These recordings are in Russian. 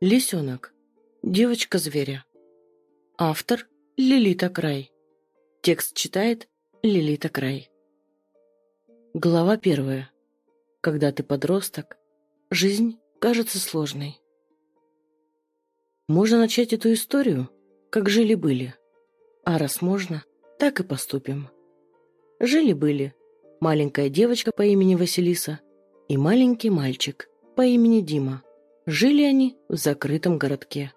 Лисенок. Девочка-зверя. Автор Лилита Край. Текст читает Лилита Край. Глава первая. Когда ты подросток, жизнь кажется сложной. Можно начать эту историю, как жили-были. А раз можно, так и поступим. Жили-были маленькая девочка по имени Василиса и маленький мальчик по имени Дима. Жили они в закрытом городке.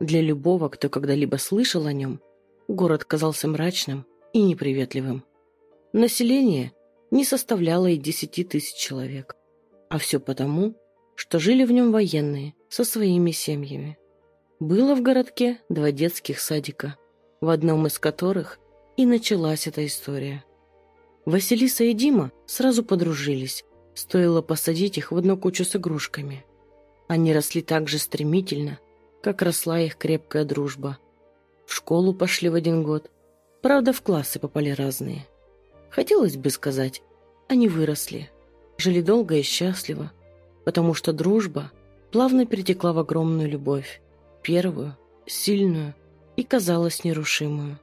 Для любого, кто когда-либо слышал о нем, город казался мрачным и неприветливым. Население не составляло и десяти тысяч человек. А все потому, что жили в нем военные со своими семьями. Было в городке два детских садика, в одном из которых и началась эта история. Василиса и Дима сразу подружились, стоило посадить их в одну кучу с игрушками – они росли так же стремительно, как росла их крепкая дружба. В школу пошли в один год. Правда, в классы попали разные. Хотелось бы сказать, они выросли, жили долго и счастливо, потому что дружба плавно перетекла в огромную любовь, первую, сильную и казалось нерушимую.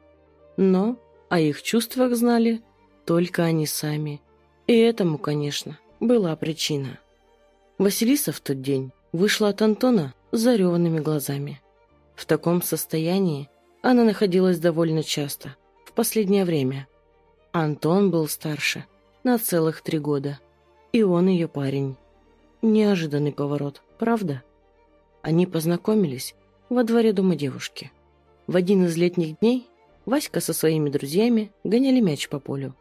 Но о их чувствах знали только они сами, и этому, конечно, была причина. Василиса в тот день вышла от Антона с зареванными глазами. В таком состоянии она находилась довольно часто, в последнее время. Антон был старше на целых три года, и он ее парень. Неожиданный поворот, правда? Они познакомились во дворе дома девушки. В один из летних дней Васька со своими друзьями гоняли мяч по полю.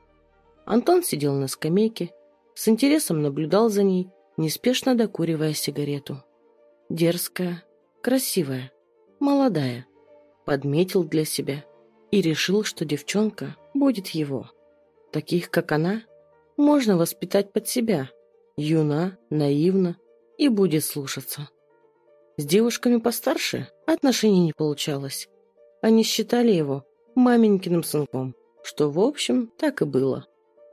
Антон сидел на скамейке, с интересом наблюдал за ней неспешно докуривая сигарету. Дерзкая, красивая, молодая. Подметил для себя и решил, что девчонка будет его. Таких, как она, можно воспитать под себя. Юна, наивна и будет слушаться. С девушками постарше отношений не получалось. Они считали его маменькиным сынком, что, в общем, так и было.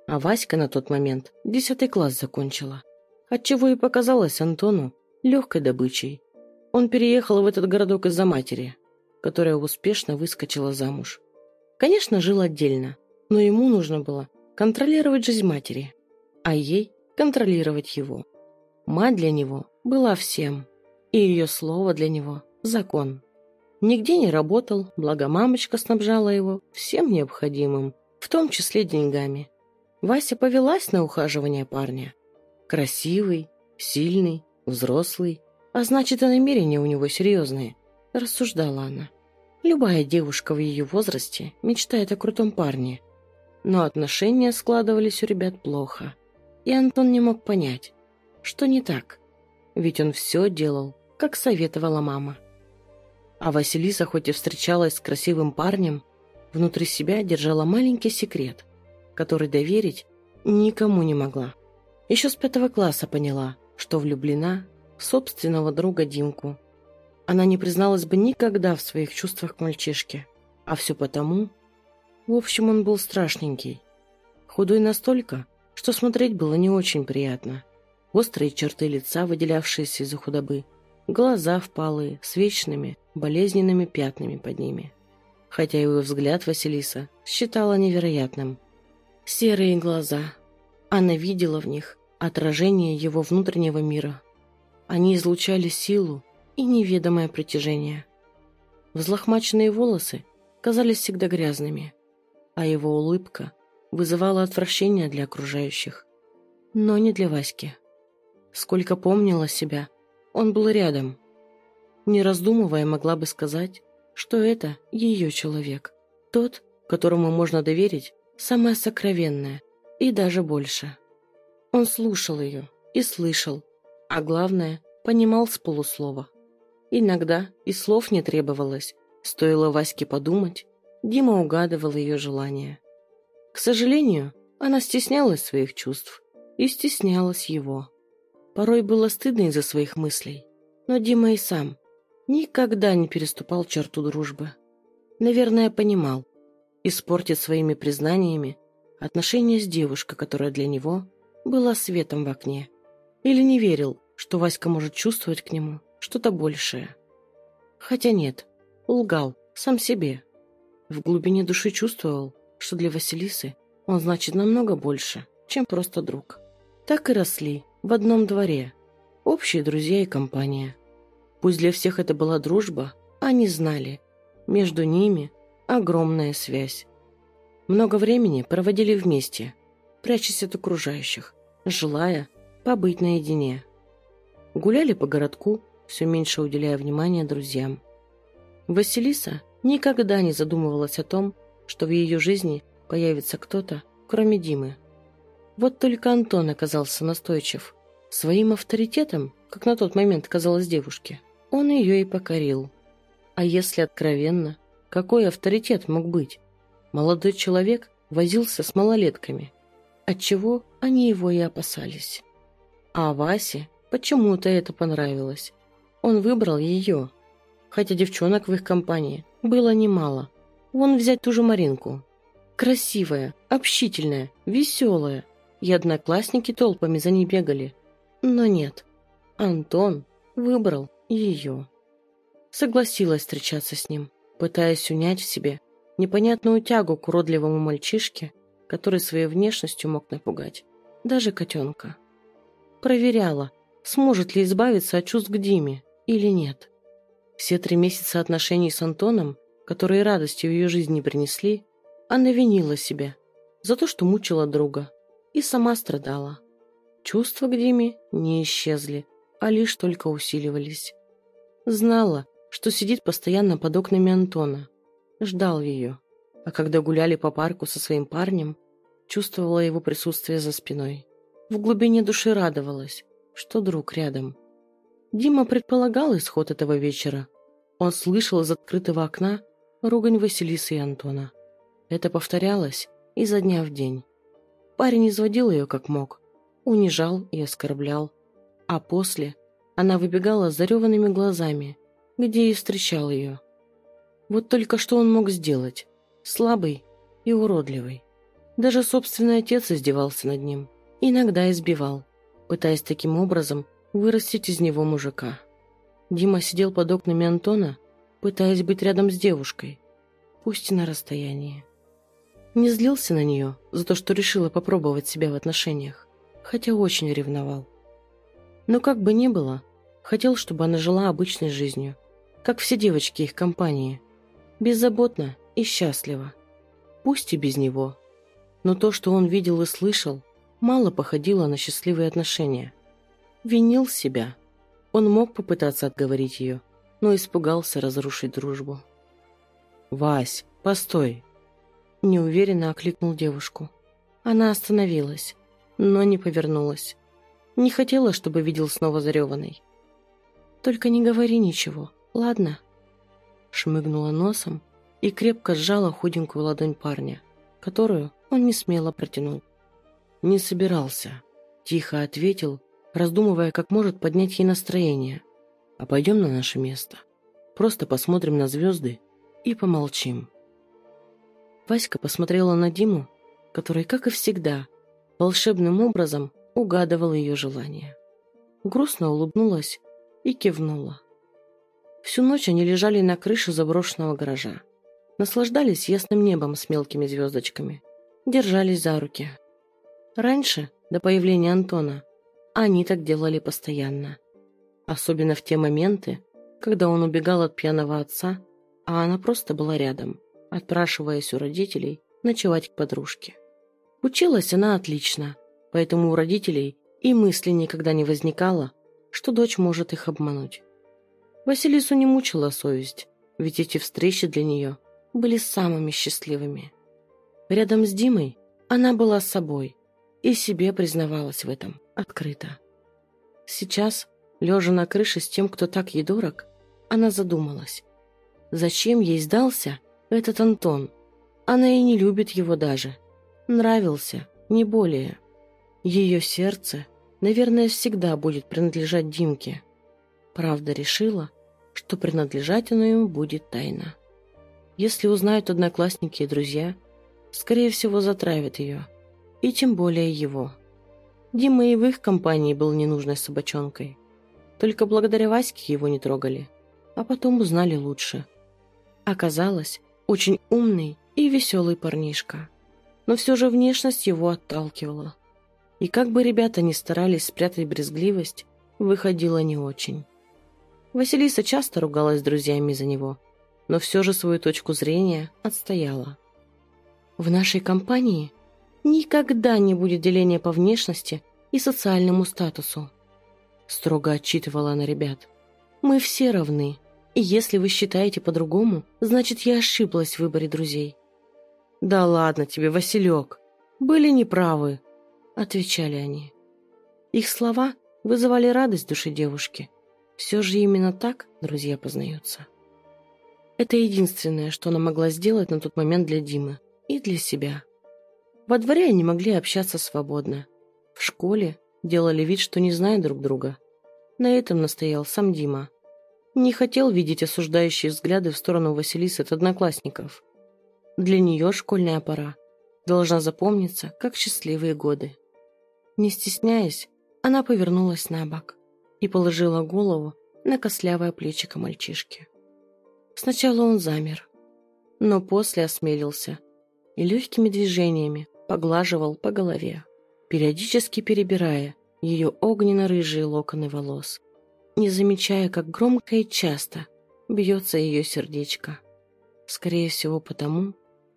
А Васька на тот момент десятый класс закончила отчего и показалось Антону легкой добычей. Он переехал в этот городок из-за матери, которая успешно выскочила замуж. Конечно, жил отдельно, но ему нужно было контролировать жизнь матери, а ей контролировать его. Мать для него была всем, и ее слово для него – закон. Нигде не работал, благо мамочка снабжала его всем необходимым, в том числе деньгами. Вася повелась на ухаживание парня – Красивый, сильный, взрослый, а значит и намерения у него серьезные, рассуждала она. Любая девушка в ее возрасте мечтает о крутом парне. Но отношения складывались у ребят плохо. И Антон не мог понять, что не так. Ведь он все делал, как советовала мама. А Василиса, хоть и встречалась с красивым парнем, внутри себя держала маленький секрет, который доверить никому не могла. Еще с пятого класса поняла, что влюблена в собственного друга Димку. Она не призналась бы никогда в своих чувствах к мальчишке. А все потому... В общем, он был страшненький. Худой настолько, что смотреть было не очень приятно. Острые черты лица, выделявшиеся из-за худобы. Глаза впалые, с вечными, болезненными пятнами под ними. Хотя его взгляд Василиса считала невероятным. Серые глаза, она видела в них отражение его внутреннего мира. Они излучали силу и неведомое притяжение. Взлохмаченные волосы казались всегда грязными, а его улыбка вызывала отвращение для окружающих. Но не для Васьки. Сколько помнила себя, он был рядом. Не раздумывая, могла бы сказать, что это ее человек. Тот, которому можно доверить самое сокровенное, и даже больше. Он слушал ее и слышал, а главное, понимал с полуслова. Иногда и слов не требовалось. Стоило Ваське подумать, Дима угадывал ее желания. К сожалению, она стеснялась своих чувств и стеснялась его. Порой было стыдно из-за своих мыслей, но Дима и сам никогда не переступал черту дружбы. Наверное, понимал, испортит своими признаниями отношения с девушкой, которая для него была светом в окне. Или не верил, что Васька может чувствовать к нему что-то большее. Хотя нет, лгал сам себе. В глубине души чувствовал, что для Василисы он значит намного больше, чем просто друг. Так и росли в одном дворе, общие друзья и компания. Пусть для всех это была дружба, они знали, между ними огромная связь. Много времени проводили вместе, прячась от окружающих, желая побыть наедине. Гуляли по городку, все меньше уделяя внимания друзьям. Василиса никогда не задумывалась о том, что в ее жизни появится кто-то, кроме Димы. Вот только Антон оказался настойчив. Своим авторитетом, как на тот момент казалось девушке, он ее и покорил. А если откровенно, какой авторитет мог быть? Молодой человек возился с малолетками, отчего они его и опасались. А Васе почему-то это понравилось. Он выбрал ее, хотя девчонок в их компании было немало. Вон взять ту же Маринку. Красивая, общительная, веселая. И одноклассники толпами за ней бегали. Но нет, Антон выбрал ее. Согласилась встречаться с ним, пытаясь унять в себе непонятную тягу к уродливому мальчишке, который своей внешностью мог напугать. Даже котенка. Проверяла, сможет ли избавиться от чувств к Диме или нет. Все три месяца отношений с Антоном, которые радости в ее жизни принесли, она винила себя за то, что мучила друга, и сама страдала. Чувства к Диме не исчезли, а лишь только усиливались. Знала, что сидит постоянно под окнами Антона. Ждал ее. А когда гуляли по парку со своим парнем, чувствовала его присутствие за спиной. В глубине души радовалась, что друг рядом. Дима предполагал исход этого вечера. Он слышал из открытого окна ругань Василисы и Антона. Это повторялось изо дня в день. Парень изводил ее как мог, унижал и оскорблял. А после она выбегала с зареванными глазами, где и встречал ее. Вот только что он мог сделать? Слабый и уродливый. Даже собственный отец издевался над ним. Иногда избивал, пытаясь таким образом вырастить из него мужика. Дима сидел под окнами Антона, пытаясь быть рядом с девушкой, пусть и на расстоянии. Не злился на нее за то, что решила попробовать себя в отношениях, хотя очень ревновал. Но как бы ни было, хотел, чтобы она жила обычной жизнью, как все девочки их компании, беззаботно и счастливо. Пусть и без него. Но то, что он видел и слышал, мало походило на счастливые отношения. Винил себя. Он мог попытаться отговорить ее, но испугался разрушить дружбу. «Вась, постой!» Неуверенно окликнул девушку. Она остановилась, но не повернулась. Не хотела, чтобы видел снова зареванный. «Только не говори ничего, ладно?» Шмыгнула носом и крепко сжала худенькую ладонь парня, которую он не смело протянул. «Не собирался», — тихо ответил, раздумывая, как может поднять ей настроение. «А пойдем на наше место. Просто посмотрим на звезды и помолчим». Васька посмотрела на Диму, который, как и всегда, волшебным образом угадывал ее желание. Грустно улыбнулась и кивнула. Всю ночь они лежали на крыше заброшенного гаража. Наслаждались ясным небом с мелкими звездочками. Держались за руки. Раньше, до появления Антона, они так делали постоянно. Особенно в те моменты, когда он убегал от пьяного отца, а она просто была рядом, отпрашиваясь у родителей ночевать к подружке. Училась она отлично, поэтому у родителей и мысли никогда не возникало, что дочь может их обмануть. Василису не мучила совесть, ведь эти встречи для нее были самыми счастливыми. Рядом с Димой она была собой и себе признавалась в этом открыто. Сейчас, лежа на крыше с тем, кто так ей дорог, она задумалась. Зачем ей сдался этот Антон? Она и не любит его даже. Нравился, не более. Ее сердце, наверное, всегда будет принадлежать Димке. Правда решила, что принадлежать оно ему будет тайно. Если узнают одноклассники и друзья, скорее всего, затравят ее. И тем более его. Дима и в их компании был ненужной собачонкой. Только благодаря Ваське его не трогали. А потом узнали лучше. Оказалось, очень умный и веселый парнишка. Но все же внешность его отталкивала. И как бы ребята ни старались спрятать брезгливость, выходило не очень. Василиса часто ругалась с друзьями за него, но все же свою точку зрения отстояла. В нашей компании никогда не будет деления по внешности и социальному статусу. Строго отчитывала она ребят. Мы все равны, и если вы считаете по-другому, значит, я ошиблась в выборе друзей. Да ладно тебе, Василек, были неправы, отвечали они. Их слова вызывали радость в душе девушки. Все же именно так друзья познаются. Это единственное, что она могла сделать на тот момент для Димы и для себя. Во дворе они могли общаться свободно. В школе делали вид, что не знают друг друга. На этом настоял сам Дима. Не хотел видеть осуждающие взгляды в сторону Василисы от одноклассников. Для нее школьная пора должна запомниться, как счастливые годы. Не стесняясь, она повернулась на бок и положила голову на кослявое плечико мальчишки. Сначала он замер, но после осмелился и легкими движениями поглаживал по голове, периодически перебирая ее огненно-рыжие локоны волос, не замечая, как громко и часто бьется ее сердечко. Скорее всего потому,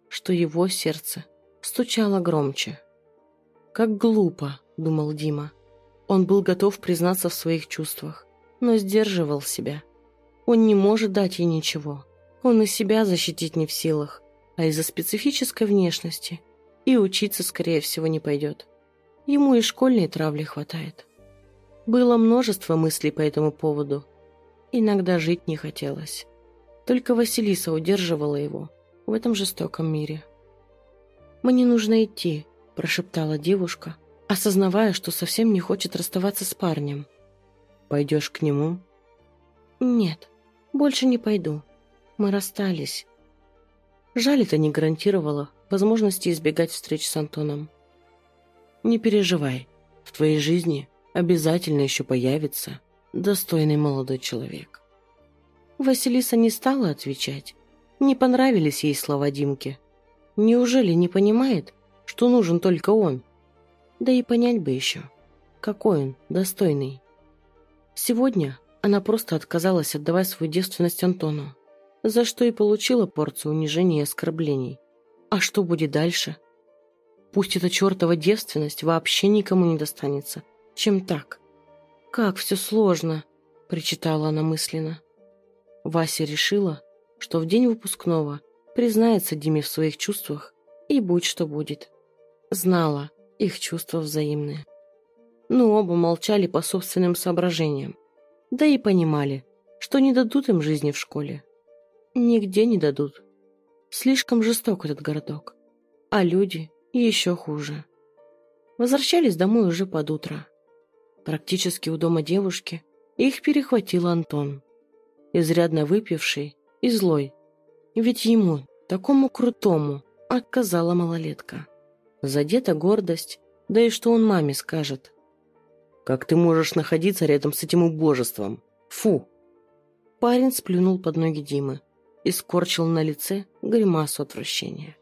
что его сердце стучало громче. «Как глупо», — думал Дима. Он был готов признаться в своих чувствах, но сдерживал себя. Он не может дать ей ничего. Он и себя защитить не в силах, а из-за специфической внешности и учиться, скорее всего, не пойдет. Ему и школьной травли хватает. Было множество мыслей по этому поводу. Иногда жить не хотелось. Только Василиса удерживала его в этом жестоком мире. «Мне нужно идти», – прошептала девушка, осознавая, что совсем не хочет расставаться с парнем. «Пойдешь к нему?» «Нет, больше не пойду. Мы расстались». Жаль, это не гарантировало возможности избегать встреч с Антоном. Не переживай, в твоей жизни обязательно еще появится достойный молодой человек. Василиса не стала отвечать. Не понравились ей слова Димки. Неужели не понимает, что нужен только он? Да и понять бы еще, какой он достойный. Сегодня она просто отказалась отдавать свою девственность Антону, за что и получила порцию унижений и оскорблений. А что будет дальше? Пусть эта чертова девственность вообще никому не достанется. Чем так? Как все сложно, причитала она мысленно. Вася решила, что в день выпускного признается Диме в своих чувствах и будь что будет. Знала, их чувства взаимные. Но оба молчали по собственным соображениям. Да и понимали, что не дадут им жизни в школе. Нигде не дадут. Слишком жесток этот городок. А люди еще хуже. Возвращались домой уже под утро. Практически у дома девушки их перехватил Антон. Изрядно выпивший и злой. Ведь ему, такому крутому, отказала малолетка. Задета гордость, да и что он маме скажет. «Как ты можешь находиться рядом с этим убожеством? Фу!» Парень сплюнул под ноги Димы и скорчил на лице гримасу отвращения.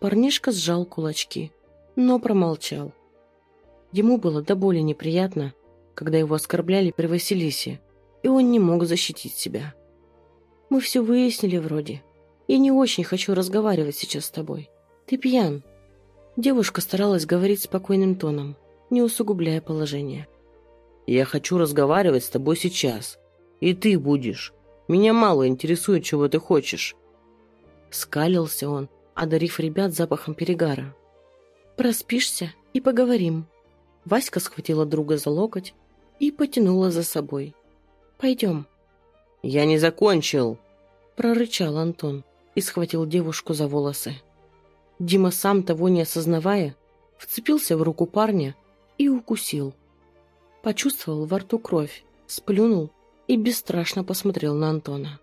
Парнишка сжал кулачки, но промолчал. Ему было до боли неприятно, когда его оскорбляли при Василисе, и он не мог защитить себя. «Мы все выяснили вроде. Я не очень хочу разговаривать сейчас с тобой. Ты пьян». Девушка старалась говорить спокойным тоном, не усугубляя положение. «Я хочу разговаривать с тобой сейчас. И ты будешь. Меня мало интересует, чего ты хочешь». Скалился он, одарив ребят запахом перегара. «Проспишься и поговорим». Васька схватила друга за локоть и потянула за собой. «Пойдем». «Я не закончил», — прорычал Антон и схватил девушку за волосы. Дима, сам того не осознавая, вцепился в руку парня и укусил. Почувствовал во рту кровь, сплюнул и бесстрашно посмотрел на Антона.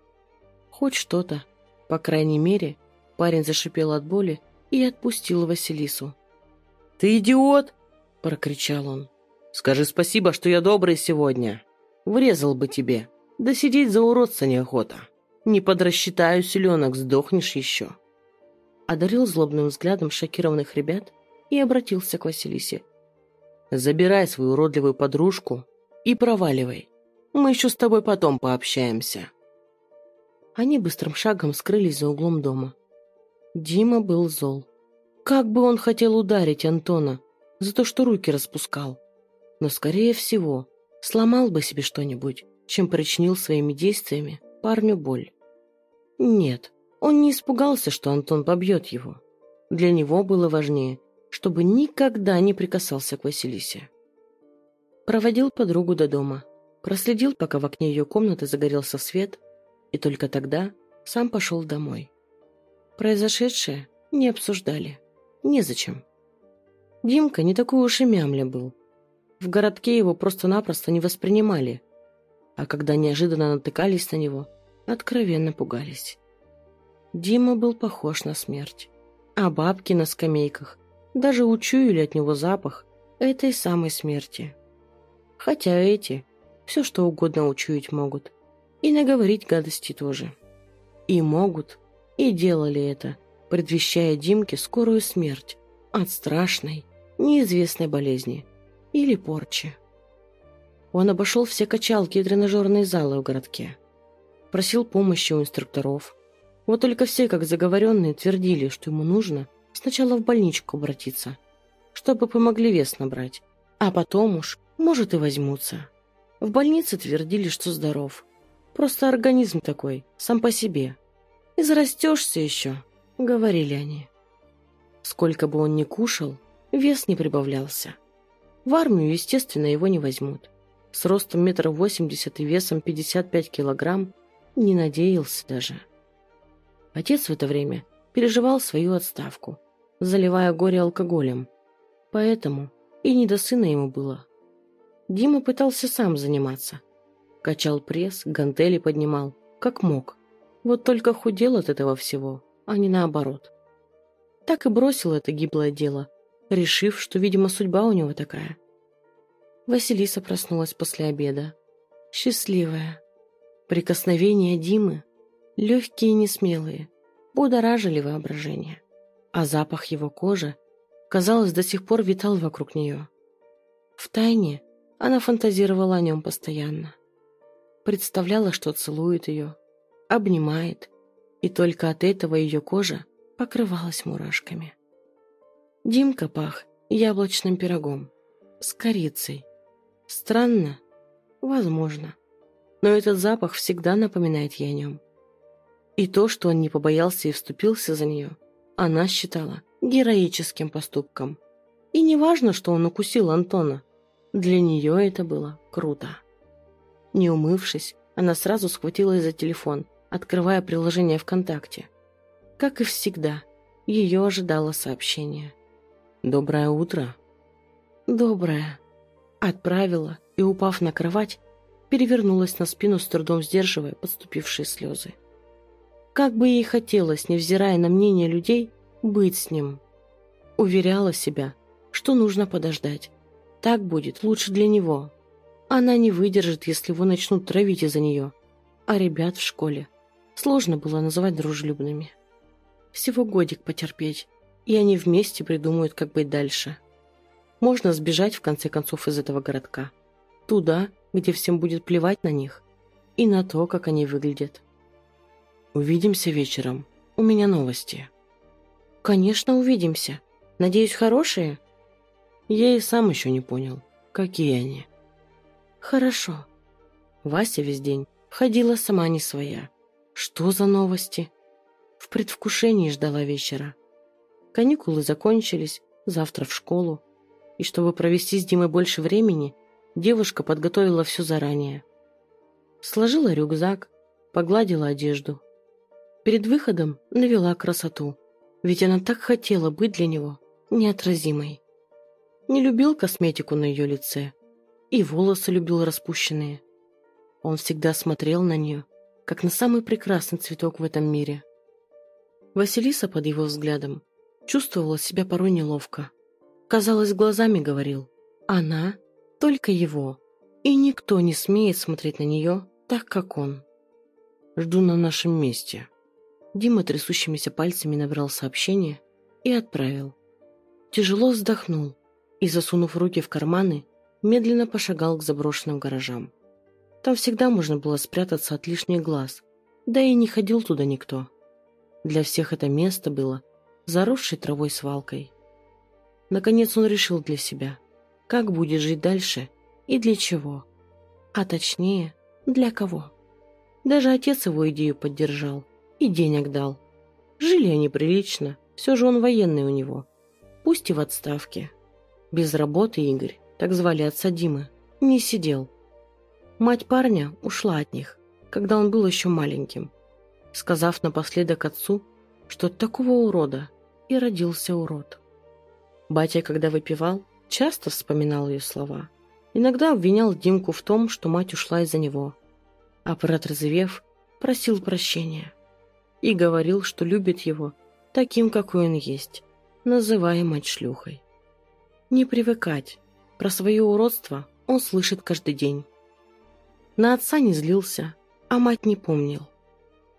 Хоть что-то, по крайней мере, парень зашипел от боли и отпустил Василису. «Ты идиот!» – прокричал он. «Скажи спасибо, что я добрый сегодня!» Врезал бы тебе. Да сидеть за уродца неохота. Не подрасчитаю селенок, сдохнешь еще. Одарил злобным взглядом шокированных ребят и обратился к Василисе. Забирай свою уродливую подружку и проваливай. Мы еще с тобой потом пообщаемся. Они быстрым шагом скрылись за углом дома. Дима был зол. Как бы он хотел ударить Антона за то, что руки распускал. Но, скорее всего, сломал бы себе что-нибудь, чем причинил своими действиями парню боль. Нет, он не испугался, что Антон побьет его. Для него было важнее, чтобы никогда не прикасался к Василисе. Проводил подругу до дома, проследил, пока в окне ее комнаты загорелся свет, и только тогда сам пошел домой. Произошедшее не обсуждали. Незачем. Димка не такой уж и мямля был. В городке его просто-напросто не воспринимали, а когда неожиданно натыкались на него, откровенно пугались. Дима был похож на смерть. А бабки на скамейках даже учуяли от него запах этой самой смерти. Хотя эти все что угодно учуять могут. И наговорить гадости тоже. И могут, и делали это, предвещая Димке скорую смерть от страшной, неизвестной болезни или порчи. Он обошел все качалки и тренажерные залы в городке. Просил помощи у инструкторов. Вот только все, как заговоренные, твердили, что ему нужно сначала в больничку обратиться, чтобы помогли вес набрать, а потом уж, может, и возьмутся. В больнице твердили, что здоров. Просто организм такой, сам по себе. И зарастешься еще, говорили они. Сколько бы он ни кушал, вес не прибавлялся. В армию, естественно, его не возьмут. С ростом метр восемьдесят и весом 55 килограмм не надеялся даже. Отец в это время переживал свою отставку, заливая горе алкоголем. Поэтому и не до сына ему было. Дима пытался сам заниматься. Качал пресс, гантели поднимал, как мог. Вот только худел от этого всего, а не наоборот. Так и бросил это гиблое дело, решив, что, видимо, судьба у него такая. Василиса проснулась после обеда. Счастливая. Прикосновения Димы, легкие и несмелые, будоражили воображение. А запах его кожи, казалось, до сих пор витал вокруг нее. Втайне она фантазировала о нем постоянно. Представляла, что целует ее, обнимает, и только от этого ее кожа покрывалась мурашками. Димка пах яблочным пирогом с корицей. Странно? Возможно. Но этот запах всегда напоминает ей о нем. И то, что он не побоялся и вступился за нее, она считала героическим поступком. И не важно, что он укусил Антона. Для нее это было круто. Не умывшись, она сразу схватилась за телефон, открывая приложение ВКонтакте. Как и всегда, ее ожидало сообщение. «Доброе утро». «Доброе». Отправила и, упав на кровать, перевернулась на спину, с трудом сдерживая подступившие слезы. Как бы ей хотелось, невзирая на мнение людей, быть с ним. Уверяла себя, что нужно подождать. Так будет лучше для него. Она не выдержит, если его начнут травить из-за нее. А ребят в школе сложно было называть дружелюбными. Всего годик потерпеть, и они вместе придумают, как быть дальше. Можно сбежать, в конце концов, из этого городка. Туда, где всем будет плевать на них и на то, как они выглядят. Увидимся вечером. У меня новости. Конечно, увидимся. Надеюсь, хорошие? Я и сам еще не понял, какие они. Хорошо. Вася весь день ходила сама не своя. Что за новости? В предвкушении ждала вечера. Каникулы закончились, завтра в школу. И чтобы провести с Димой больше времени, девушка подготовила все заранее. Сложила рюкзак, погладила одежду. Перед выходом навела красоту, ведь она так хотела быть для него неотразимой. Не любил косметику на ее лице, и волосы любил распущенные. Он всегда смотрел на нее, как на самый прекрасный цветок в этом мире. Василиса под его взглядом чувствовала себя порой неловко. Казалось, глазами говорил. Она только его. И никто не смеет смотреть на нее так, как он. Жду на нашем месте. Дима трясущимися пальцами набрал сообщение и отправил. Тяжело вздохнул и, засунув руки в карманы, медленно пошагал к заброшенным гаражам. Там всегда можно было спрятаться от лишних глаз, да и не ходил туда никто. Для всех это место было заросшей травой свалкой. Наконец он решил для себя, как будет жить дальше и для чего. А точнее, для кого. Даже отец его идею поддержал и денег дал. Жили они прилично, все же он военный у него. Пусть и в отставке. Без работы Игорь, так звали отца Димы, не сидел. Мать парня ушла от них, когда он был еще маленьким, сказав напоследок отцу, что от такого урода и родился урод. Батя, когда выпивал, часто вспоминал ее слова. Иногда обвинял Димку в том, что мать ушла из-за него. А протрезвев, просил прощения. И говорил, что любит его таким, какой он есть, называя мать шлюхой. Не привыкать. Про свое уродство он слышит каждый день. На отца не злился, а мать не помнил.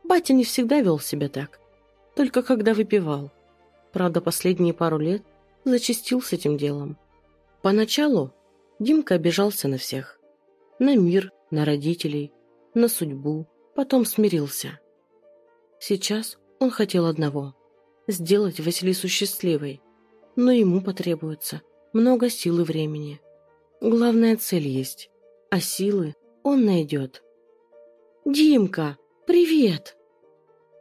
Батя не всегда вел себя так, только когда выпивал. Правда, последние пару лет зачастил с этим делом. Поначалу Димка обижался на всех. На мир, на родителей, на судьбу, потом смирился. Сейчас он хотел одного – сделать Василису счастливой, но ему потребуется много сил и времени. Главная цель есть, а силы он найдет. «Димка, привет!»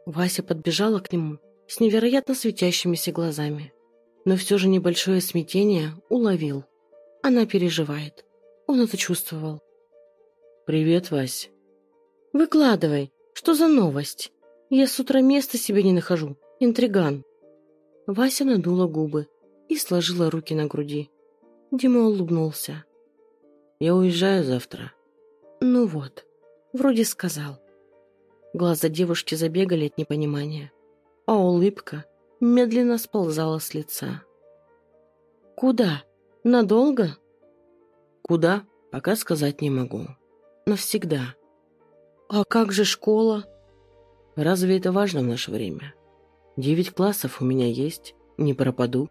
Вася подбежала к нему с невероятно светящимися глазами. Но все же небольшое смятение уловил. Она переживает. Он это чувствовал. «Привет, Вась». «Выкладывай. Что за новость? Я с утра места себе не нахожу. Интриган». Вася надула губы и сложила руки на груди. Дима улыбнулся. «Я уезжаю завтра». «Ну вот, вроде сказал». Глаза девушки забегали от непонимания, а улыбка медленно сползала с лица. «Куда? Надолго?» «Куда? Пока сказать не могу. Навсегда». «А как же школа?» «Разве это важно в наше время? Девять классов у меня есть, не пропаду».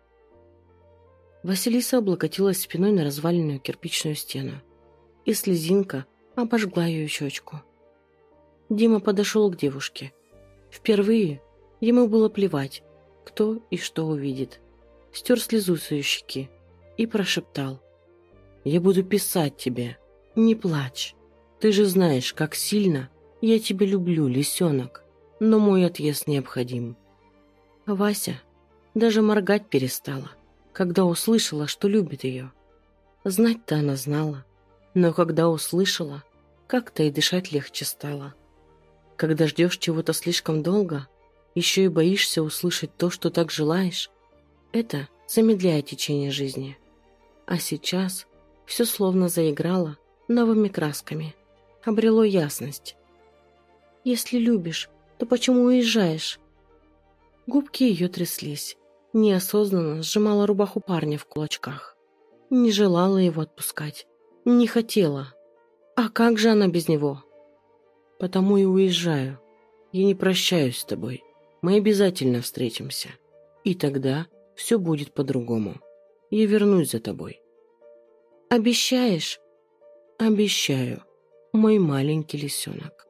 Василиса облокотилась спиной на разваленную кирпичную стену, и слезинка обожгла ее щечку. Дима подошел к девушке. Впервые ему было плевать, кто и что увидит. Стер слезу с ее щеки и прошептал. «Я буду писать тебе. Не плачь. Ты же знаешь, как сильно я тебя люблю, лисенок, но мой отъезд необходим». Вася даже моргать перестала, когда услышала, что любит ее. Знать-то она знала, но когда услышала, как-то и дышать легче стало. Когда ждешь чего-то слишком долго, еще и боишься услышать то, что так желаешь, это замедляет течение жизни. А сейчас все словно заиграло новыми красками, обрело ясность. «Если любишь, то почему уезжаешь?» Губки ее тряслись, неосознанно сжимала рубаху парня в кулачках. Не желала его отпускать, не хотела. А как же она без него? Потому и уезжаю. Я не прощаюсь с тобой. Мы обязательно встретимся. И тогда все будет по-другому. Я вернусь за тобой. Обещаешь? Обещаю, мой маленький лисенок.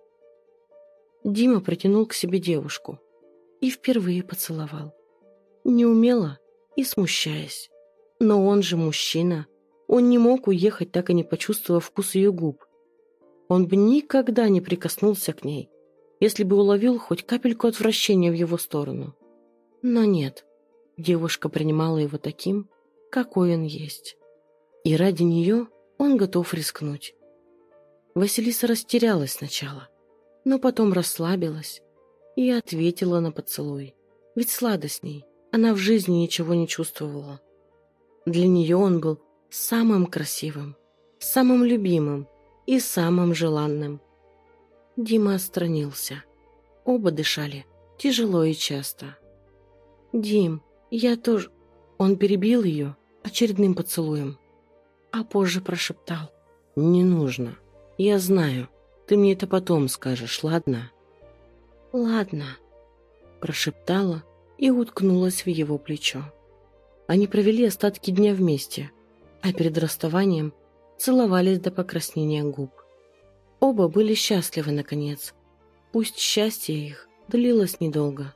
Дима протянул к себе девушку и впервые поцеловал. Неумело и смущаясь. Но он же мужчина. Он не мог уехать, так и не почувствовав вкус ее губ. Он бы никогда не прикоснулся к ней, если бы уловил хоть капельку отвращения в его сторону. Но нет, девушка принимала его таким, какой он есть. И ради нее он готов рискнуть. Василиса растерялась сначала, но потом расслабилась и ответила на поцелуй. Ведь сладостней она в жизни ничего не чувствовала. Для нее он был самым красивым, самым любимым, и самым желанным. Дима отстранился. Оба дышали, тяжело и часто. «Дим, я тоже...» Он перебил ее очередным поцелуем, а позже прошептал. Не нужно. Я знаю. Ты мне это потом скажешь, ладно? Ладно, прошептала и уткнулась в его плечо. Они провели остатки дня вместе, а перед расставанием целовались до покраснения губ. Оба были счастливы, наконец. Пусть счастье их длилось недолго.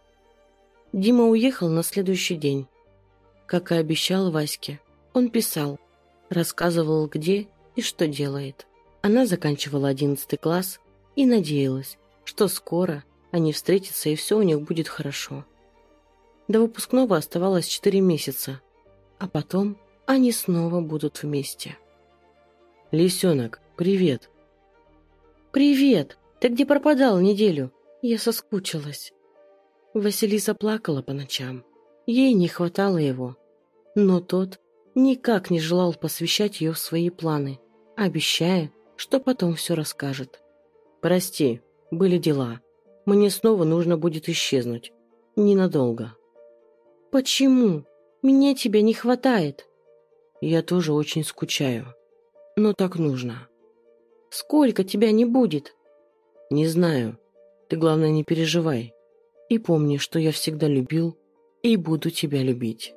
Дима уехал на следующий день. Как и обещал Ваське, он писал, рассказывал, где и что делает. Она заканчивала одиннадцатый класс и надеялась, что скоро они встретятся и все у них будет хорошо. До выпускного оставалось четыре месяца, а потом они снова будут вместе. «Лисенок, привет!» «Привет! Ты где пропадал неделю? Я соскучилась». Василиса плакала по ночам. Ей не хватало его. Но тот никак не желал посвящать ее в свои планы, обещая, что потом все расскажет. «Прости, были дела. Мне снова нужно будет исчезнуть. Ненадолго». «Почему? Мне тебя не хватает». «Я тоже очень скучаю. Но так нужно». «Сколько тебя не будет?» «Не знаю. Ты, главное, не переживай. И помни, что я всегда любил и буду тебя любить».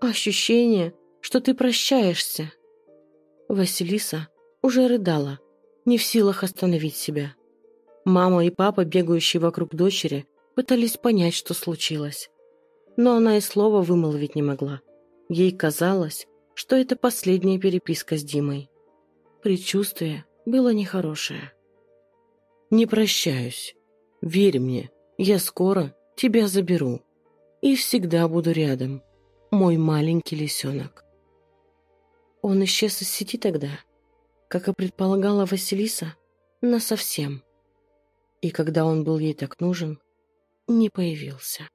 «Ощущение, что ты прощаешься». Василиса уже рыдала, не в силах остановить себя. Мама и папа, бегающие вокруг дочери, пытались понять, что случилось. Но она и слова вымолвить не могла. Ей казалось, что это последняя переписка с Димой. Предчувствие было нехорошее. «Не прощаюсь. Верь мне, я скоро тебя заберу. И всегда буду рядом, мой маленький лисенок». Он исчез из сети тогда, как и предполагала Василиса, насовсем. И когда он был ей так нужен, не появился.